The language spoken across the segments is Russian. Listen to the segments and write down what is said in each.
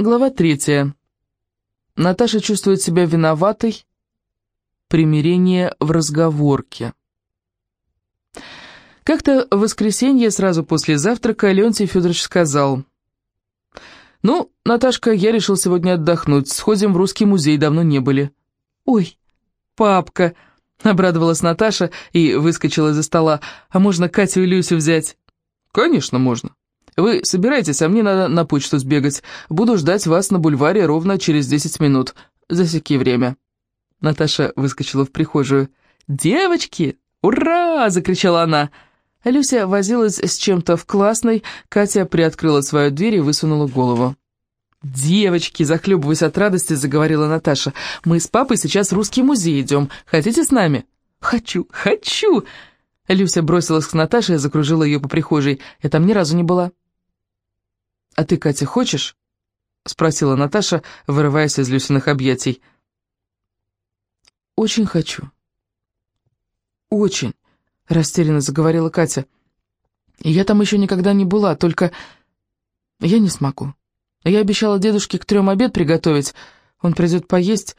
Глава третья. Наташа чувствует себя виноватой. Примирение в разговорке. Как-то в воскресенье, сразу после завтрака, Леонтий Федорович сказал, «Ну, Наташка, я решил сегодня отдохнуть, сходим в русский музей, давно не были». «Ой, папка!» — обрадовалась Наташа и выскочила из-за стола. «А можно Катю и Люсю взять?» «Конечно, можно. Вы собирайтесь, а мне надо на почту сбегать. Буду ждать вас на бульваре ровно через десять минут. Засеки время». Наташа выскочила в прихожую. «Девочки, ура!» — закричала она. Люся возилась с чем-то в классной, Катя приоткрыла свою дверь и высунула голову. «Девочки!» — захлебываясь от радости, заговорила Наташа. «Мы с папой сейчас в русский музей идем. Хотите с нами?» «Хочу, хочу!» Люся бросилась к Наташе и закружила ее по прихожей. «Я там ни разу не была». «А ты, Катя, хочешь?» — спросила Наташа, вырываясь из Люсиных объятий. «Очень хочу. Очень», — растерянно заговорила Катя. «Я там еще никогда не была, только я не смогу. Я обещала дедушке к трем обед приготовить. Он придет поесть,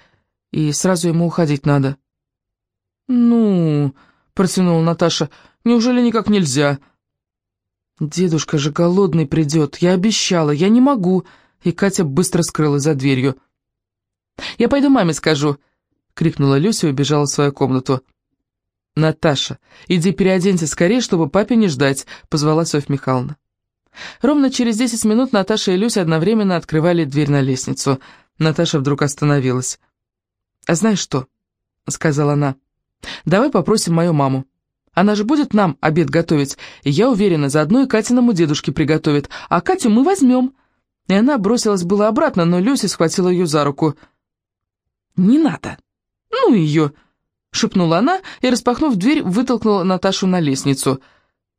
и сразу ему уходить надо». «Ну...» — протянула Наташа. «Неужели никак нельзя?» «Дедушка же голодный придет, я обещала, я не могу!» И Катя быстро скрылась за дверью. «Я пойду маме скажу!» — крикнула Люся и убежала в свою комнату. «Наташа, иди переоденься скорее, чтобы папе не ждать», — позвала Софья Михайловна. Ровно через десять минут Наташа и Люся одновременно открывали дверь на лестницу. Наташа вдруг остановилась. «А знаешь что?» — сказала она. «Давай попросим мою маму. Она же будет нам обед готовить, и я уверена, заодно и Катиному дедушке приготовит, а Катю мы возьмем». И она бросилась было обратно, но Люся схватила ее за руку. «Не надо! Ну ее!» — шепнула она и, распахнув дверь, вытолкнула Наташу на лестницу.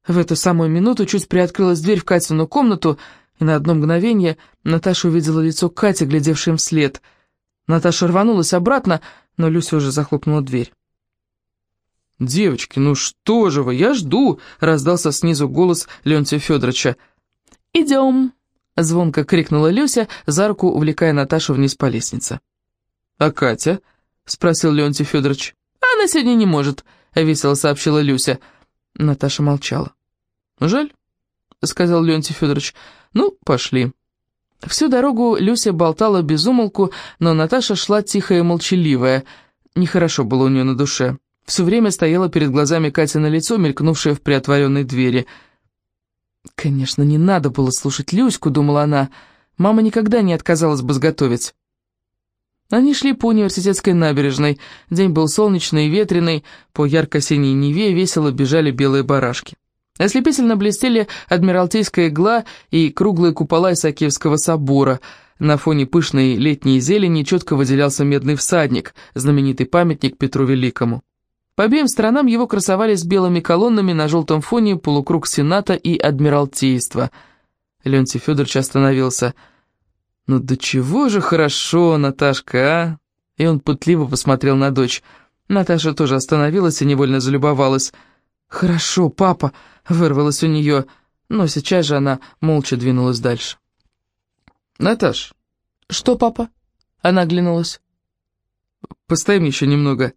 В эту самую минуту чуть приоткрылась дверь в Катину комнату, и на одно мгновение Наташа увидела лицо Кати, глядевшей им вслед. Наташа рванулась обратно, но Люся уже захлопнула дверь. «Девочки, ну что же вы, я жду!» — раздался снизу голос Леонтия Федоровича. «Идем!» — звонко крикнула Люся, за руку увлекая Наташу вниз по лестнице. «А Катя?» — спросил Леонтий Федорович. «Она сегодня не может», — весело сообщила Люся. Наташа молчала. «Жаль», — сказал Леонтий Федорович. «Ну, пошли». Всю дорогу Люся болтала без умолку, но Наташа шла тихая и молчаливая. Нехорошо было у нее на душе. Все время стояла перед глазами Катя на лицо, мелькнувшее в приотворенной двери. «Конечно, не надо было слушать Люську», — думала она. «Мама никогда не отказалась бы сготовить». Они шли по университетской набережной. День был солнечный и ветреный, по ярко-синей Неве весело бежали белые барашки. Ослепительно блестели Адмиралтейская игла и круглые купола Исаакиевского собора. На фоне пышной летней зелени четко выделялся медный всадник, знаменитый памятник Петру Великому. По обеим сторонам его красовались белыми колоннами на желтом фоне полукруг Сената и Адмиралтейства. Леонтий Федорович остановился. «Ну до чего же хорошо, Наташка, а?» И он пытливо посмотрел на дочь. Наташа тоже остановилась и невольно залюбовалась. «Хорошо, папа!» — вырвалось у нее, но сейчас же она молча двинулась дальше. «Наташ!» «Что, папа?» — она оглянулась. «Постоим еще немного.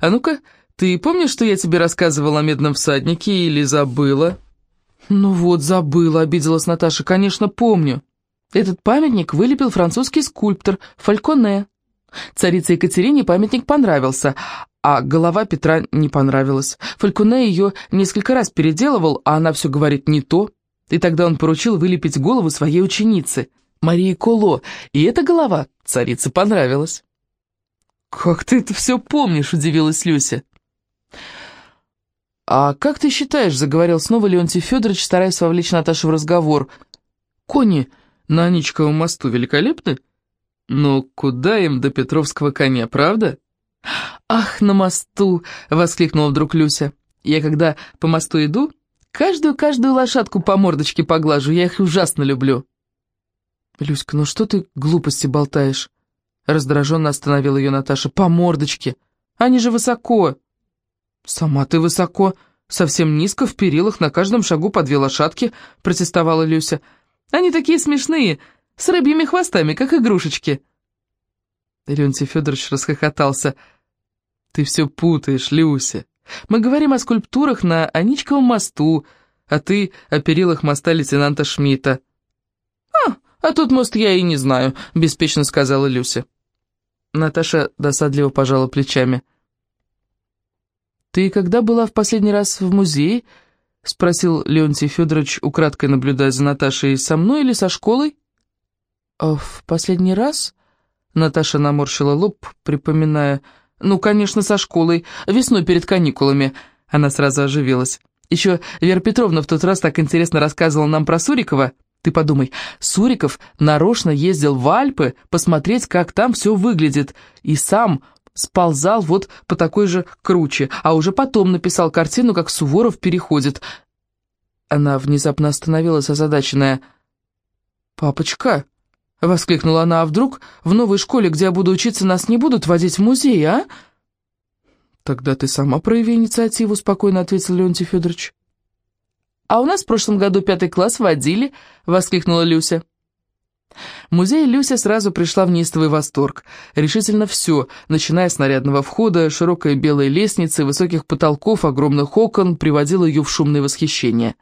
А ну-ка, ты помнишь, что я тебе рассказывала о медном всаднике или забыла?» «Ну вот, забыла», — обиделась Наташа. «Конечно, помню. Этот памятник вылепил французский скульптор Фальконе. Царице Екатерине памятник понравился, а голова Петра не понравилась. Фальконе ее несколько раз переделывал, а она все говорит не то. И тогда он поручил вылепить голову своей ученицы, Марии Коло, и эта голова царице понравилась. «Как ты это все помнишь?» — удивилась Люся. «А как ты считаешь?» — заговорил снова Леонтий Федорович, стараясь вовлечь Наташу в разговор. «Кони на Аничковом мосту великолепны? Но куда им до Петровского коня, правда?» «Ах, на мосту!» — воскликнула вдруг Люся. «Я когда по мосту иду, каждую-каждую лошадку по мордочке поглажу, я их ужасно люблю». «Люська, ну что ты глупости болтаешь?» Раздраженно остановила ее Наташа. «По мордочке! Они же высоко!» «Сама ты высоко, совсем низко, в перилах, на каждом шагу по две лошадки», — протестовала Люся. «Они такие смешные, с рыбьими хвостами, как игрушечки». Леонтий Федорович расхохотался. «Ты все путаешь, Люся. Мы говорим о скульптурах на Аничковом мосту, а ты о перилах моста лейтенанта Шмидта». «А, а тут мост я и не знаю», — беспечно сказала Люся. Наташа досадливо пожала плечами. «Ты когда была в последний раз в музее?» — спросил Леонтий Федорович, украдкой наблюдая за Наташей, «со мной или со школой?» «А «В последний раз?» — Наташа наморщила лоб, припоминая... «Ну, конечно, со школой, весной перед каникулами». Она сразу оживилась. «Еще Вера Петровна в тот раз так интересно рассказывала нам про Сурикова». Ты подумай, Суриков нарочно ездил в Альпы посмотреть, как там все выглядит, и сам сползал вот по такой же круче, а уже потом написал картину, как Суворов переходит. Она внезапно остановилась озадаченная. «Папочка!» — воскликнула она, «а вдруг в новой школе, где я буду учиться, нас не будут водить в музей, а?» «Тогда ты сама прояви инициативу», — спокойно ответил Леонтий Федорович. «А у нас в прошлом году пятый класс водили», — воскликнула Люся. Музей Люся сразу пришла в неистовый восторг. Решительно все, начиная с нарядного входа, широкой белой лестницы, высоких потолков, огромных окон, приводило ее в шумное восхищение.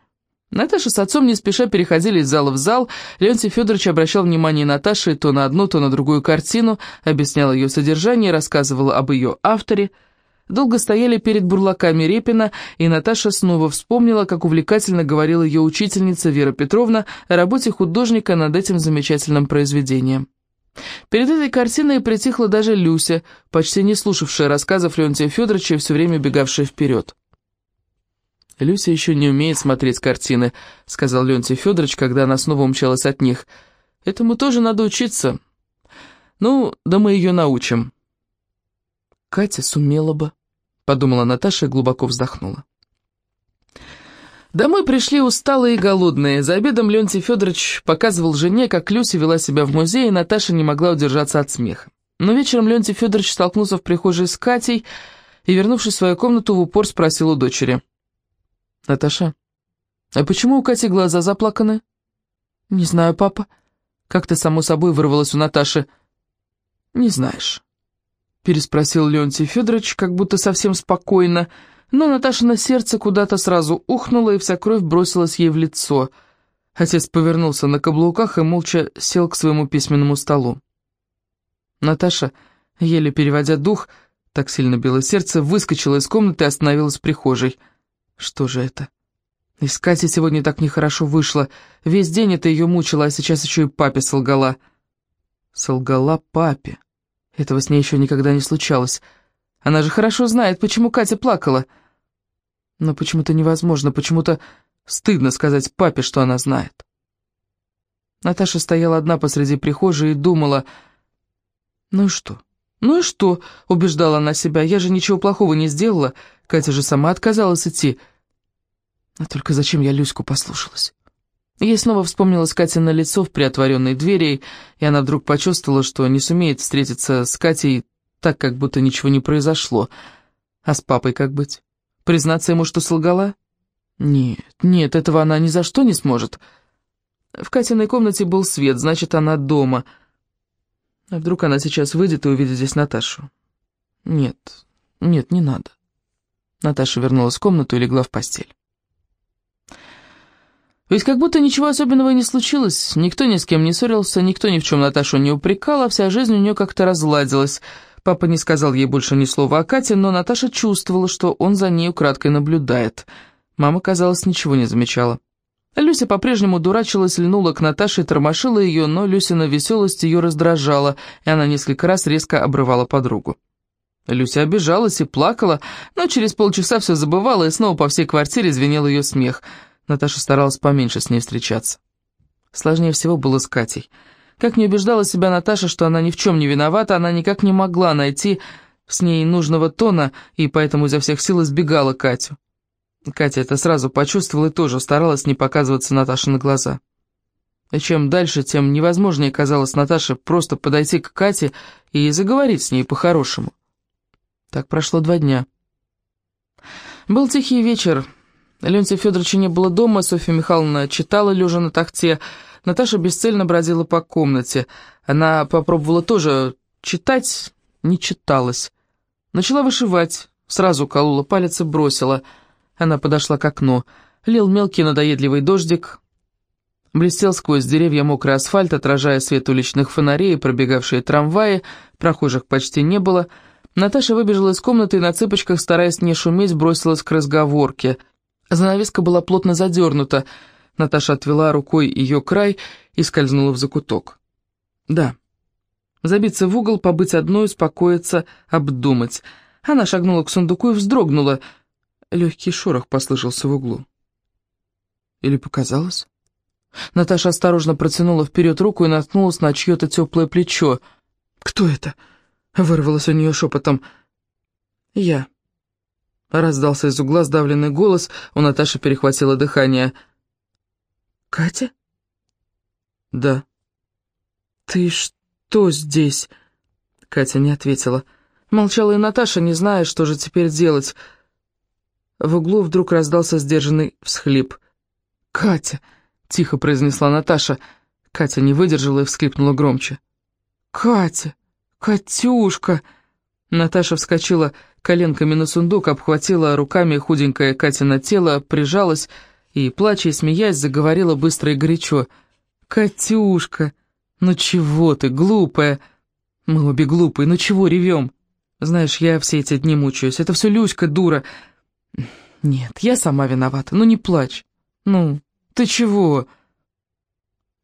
Наташа с отцом не спеша переходили из зала в зал. Леонтий Федорович обращал внимание Наташи то на одну, то на другую картину, объяснял ее содержание, рассказывал об ее авторе — Долго стояли перед бурлаками Репина, и Наташа снова вспомнила, как увлекательно говорила ее учительница Вера Петровна о работе художника над этим замечательным произведением. Перед этой картиной притихла даже Люся, почти не слушавшая рассказов Леонтия Федоровича все время бегавшая вперед. «Люся еще не умеет смотреть картины», — сказал Леонтий Федорович, когда она снова умчалась от них. «Этому тоже надо учиться. Ну, да мы ее научим». Катя сумела бы, подумала Наташа и глубоко вздохнула. Домой пришли усталые и голодные. За обедом Леонтий Федорович показывал жене, как Люся вела себя в музее, и Наташа не могла удержаться от смеха. Но вечером Леонтий Федорович столкнулся в прихожей с Катей и, вернувшись в свою комнату, в упор спросил у дочери. «Наташа, а почему у Кати глаза заплаканы?» «Не знаю, папа». Как-то само собой вырвалось у Наташи. «Не знаешь» переспросил Леонтий Федорович, как будто совсем спокойно, но Наташа сердце куда-то сразу ухнуло, и вся кровь бросилась ей в лицо. Отец повернулся на каблуках и молча сел к своему письменному столу. Наташа, еле переводя дух, так сильно било сердце, выскочила из комнаты и остановилась в прихожей. Что же это? Искать Катей сегодня так нехорошо вышло. Весь день это ее мучило, а сейчас еще и папе солгала. Солгала папе. Этого с ней еще никогда не случалось. Она же хорошо знает, почему Катя плакала. Но почему-то невозможно, почему-то стыдно сказать папе, что она знает. Наташа стояла одна посреди прихожей и думала... «Ну и что? Ну и что?» — убеждала она себя. «Я же ничего плохого не сделала. Катя же сама отказалась идти. А только зачем я Люську послушалась?» Ей снова вспомнилось Катина лицо в приотворенной двери, и она вдруг почувствовала, что не сумеет встретиться с Катей так, как будто ничего не произошло. А с папой как быть? Признаться ему, что солгала? Нет, нет, этого она ни за что не сможет. В Катиной комнате был свет, значит, она дома. А вдруг она сейчас выйдет и увидит здесь Наташу? Нет, нет, не надо. Наташа вернулась в комнату и легла в постель. Ведь как будто ничего особенного не случилось, никто ни с кем не ссорился, никто ни в чем Наташу не упрекал, а вся жизнь у нее как-то разладилась. Папа не сказал ей больше ни слова о Кате, но Наташа чувствовала, что он за ней украдкой наблюдает. Мама, казалось, ничего не замечала. Люся по-прежнему дурачилась, льнула к Наташе и тормошила ее, но Люсина веселость ее раздражала, и она несколько раз резко обрывала подругу. Люся обижалась и плакала, но через полчаса все забывала, и снова по всей квартире звенел ее смех – Наташа старалась поменьше с ней встречаться. Сложнее всего было с Катей. Как не убеждала себя Наташа, что она ни в чем не виновата, она никак не могла найти с ней нужного тона, и поэтому изо всех сил избегала Катю. Катя это сразу почувствовала и тоже старалась не показываться Наташе на глаза. И чем дальше, тем невозможнее казалось Наташе просто подойти к Кате и заговорить с ней по-хорошему. Так прошло два дня. Был тихий вечер, Леонтия Федоровича не было дома, Софья Михайловна читала, лежа на тахте. Наташа бесцельно бродила по комнате. Она попробовала тоже читать, не читалась. Начала вышивать, сразу колола палец и бросила. Она подошла к окну. Лил мелкий надоедливый дождик. Блестел сквозь деревья мокрый асфальт, отражая свет уличных фонарей и пробегавшие трамваи. Прохожих почти не было. Наташа выбежала из комнаты и на цыпочках, стараясь не шуметь, бросилась к разговорке. Занавеска была плотно задернута. Наташа отвела рукой ее край и скользнула в закуток. «Да». Забиться в угол, побыть одной, успокоиться, обдумать. Она шагнула к сундуку и вздрогнула. Легкий шорох послышался в углу. Или показалось? Наташа осторожно протянула вперед руку и наткнулась на чье-то теплое плечо. «Кто это?» — вырвалось у нее шепотом. «Я». Раздался из угла сдавленный голос, у Наташи перехватило дыхание. «Катя?» «Да». «Ты что здесь?» Катя не ответила. Молчала и Наташа, не зная, что же теперь делать. В углу вдруг раздался сдержанный всхлип. «Катя!» — тихо произнесла Наташа. Катя не выдержала и всхлипнула громче. «Катя! Катюшка!» Наташа вскочила коленками на сундук, обхватила руками худенькое Катина тело, прижалась и, плача и смеясь, заговорила быстро и горячо. «Катюшка! Ну чего ты, глупая? Мы обе глупые, ну чего ревем? Знаешь, я все эти дни мучаюсь, это все Люська, дура. Нет, я сама виновата, ну не плачь. Ну, ты чего?»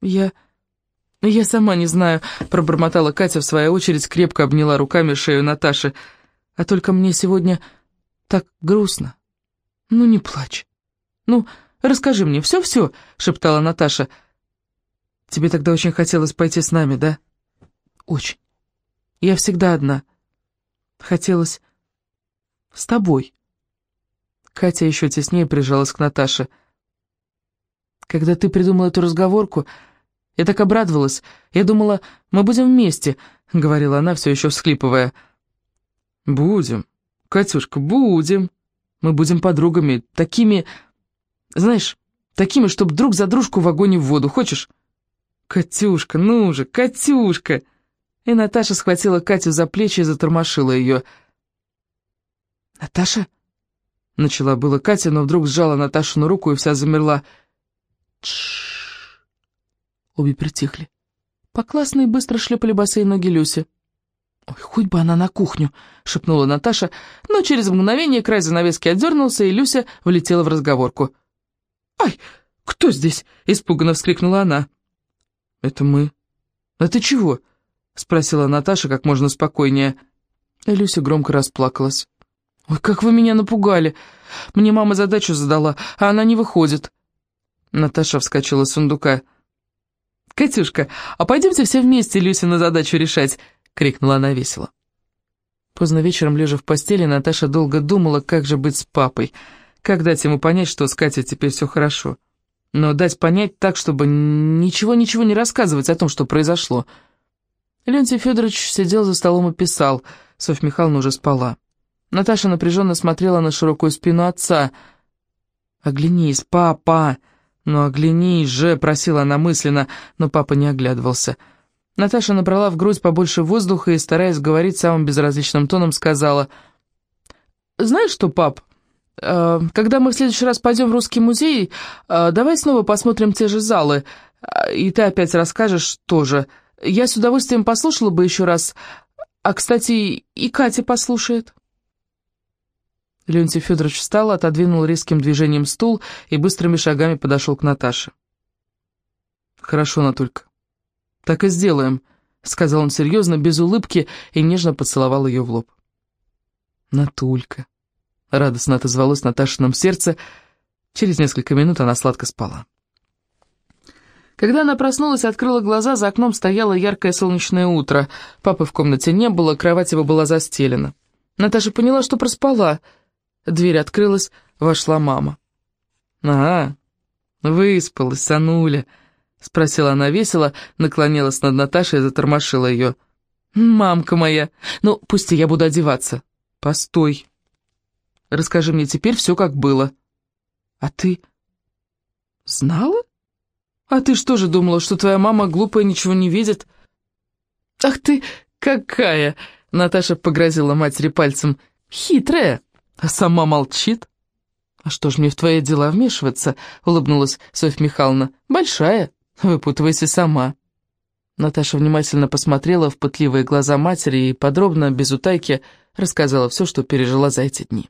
«Я... я сама не знаю», — пробормотала Катя, в свою очередь крепко обняла руками шею Наташи. «А только мне сегодня так грустно. Ну, не плачь. Ну, расскажи мне все-все», — шептала Наташа. «Тебе тогда очень хотелось пойти с нами, да?» «Очень. Я всегда одна. Хотелось с тобой». Катя еще теснее прижалась к Наташе. Когда ты придумал эту разговорку, я так обрадовалась. Я думала, мы будем вместе», — говорила она, все еще всхлипывая. «Будем, Катюшка, будем. Мы будем подругами, такими, знаешь, такими, чтобы друг за дружку в огонь и в воду. Хочешь?» «Катюшка, ну же, Катюшка!» И Наташа схватила Катю за плечи и затормошила ее. «Наташа?» Начала было Катя, но вдруг сжала Наташину руку и вся замерла. Тш. Обе притихли. По классной быстро шлепали босые ноги Люси. «Ой, хоть бы она на кухню!» — шепнула Наташа, но через мгновение край занавески отдернулся, и Люся влетела в разговорку. «Ай, кто здесь?» — испуганно вскрикнула она. «Это мы». «А ты чего?» — спросила Наташа как можно спокойнее. И Люся громко расплакалась. «Ой, как вы меня напугали! Мне мама задачу задала, а она не выходит». Наташа вскочила с сундука. «Катюшка, а пойдемте все вместе Люсину задачу решать!» — крикнула она весело. Поздно вечером, лежа в постели, Наташа долго думала, как же быть с папой, как дать ему понять, что с Катей теперь все хорошо. Но дать понять так, чтобы ничего-ничего не рассказывать о том, что произошло. Леонтий Федорович сидел за столом и писал, Софья Михайловна уже спала. Наташа напряженно смотрела на широкую спину отца. «Оглянись, папа!» «Ну, оглянись же!» — просила она мысленно, но папа не оглядывался. Наташа набрала в грудь побольше воздуха и, стараясь говорить самым безразличным тоном, сказала... «Знаешь что, пап, э, когда мы в следующий раз пойдем в Русский музей, э, давай снова посмотрим те же залы, э, и ты опять расскажешь тоже. Я с удовольствием послушала бы еще раз, а, кстати, и Катя послушает». Леонтий Федорович встал, отодвинул резким движением стул и быстрыми шагами подошел к Наташе. «Хорошо, Натулька, так и сделаем», — сказал он серьезно, без улыбки, и нежно поцеловал ее в лоб. «Натулька», — радостно отозвалось Наташином сердце, через несколько минут она сладко спала. Когда она проснулась и открыла глаза, за окном стояло яркое солнечное утро. Папы в комнате не было, кровать его была застелена. Наташа поняла, что проспала — Дверь открылась, вошла мама. «А, выспалась, Сануля», — спросила она весело, наклонилась над Наташей и затормошила ее. «Мамка моя, ну, пусти, я буду одеваться». «Постой. Расскажи мне теперь все, как было». «А ты знала?» «А ты что же думала, что твоя мама глупая ничего не видит?» «Ах ты какая!» — Наташа погрозила матери пальцем. «Хитрая, а сама молчит». «А что ж мне в твои дела вмешиваться?» — улыбнулась Софья Михайловна. «Большая, выпутывайся сама». Наташа внимательно посмотрела в пытливые глаза матери и подробно, без утайки, рассказала все, что пережила за эти дни.